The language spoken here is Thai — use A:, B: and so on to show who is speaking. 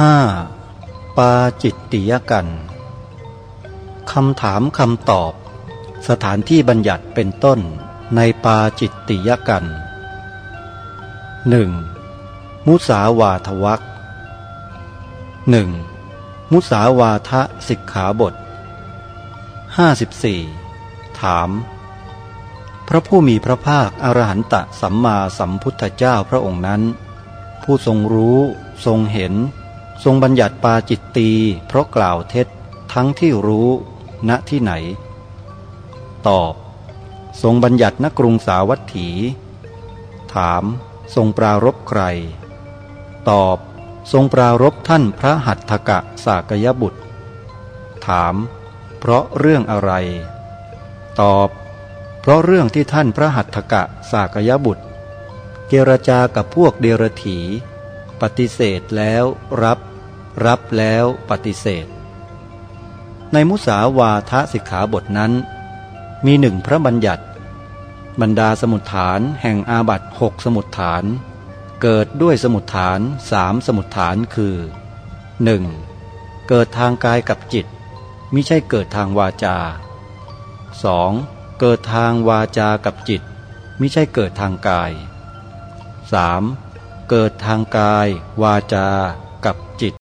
A: 5. ปาจิตติยกันคำถามคำตอบ สถานที่บัญญัติเป็นต้นในปาจิตติยกัน 1. มุสาวาทวักหนึ่งมุสาวาทะสิกขาบท 54 ถาม พระผู้มีพระภาคอรหันตสัมมาสัมพุทธเจ้าพระองค์นั้น ผู้ทรงรู้ทรงเห็น ทรงบัญญัติปาจิตตีเพราะกล่าวเท็จทั้งที่รู้ณที่ไหน ตอบ ทรงบัญญัติณกรุงสาวัตถี ถาม ทรงปรารบใคร ตอบ ทรงปรารบท่านพระหัตถกะสากยบุตร ถาม เพราะเรื่องอะไร ตอบ เพราะเรื่องที่ท่านพระหัตถกะสากยบุตร เจรจากับพวกเดรถีปฏิเสธแล้วรับ รับแล้วปฏิเสธ ในมุสาวาทสิกขาบทนั้น มีหนึ่งพระบัญญัติ บรรดาสมุดฐานแห่งอาบัตหกสมุดฐาน เกิดด้วยสมุดฐานสามสมุดฐานคือ 1. เกิดทางกายกับจิตมิใช่เกิดทางวาจา 2. เกิดทางวาจากับจิตมิใช่เกิดทางกาย 3. เกิดทางกายวาจากับจิต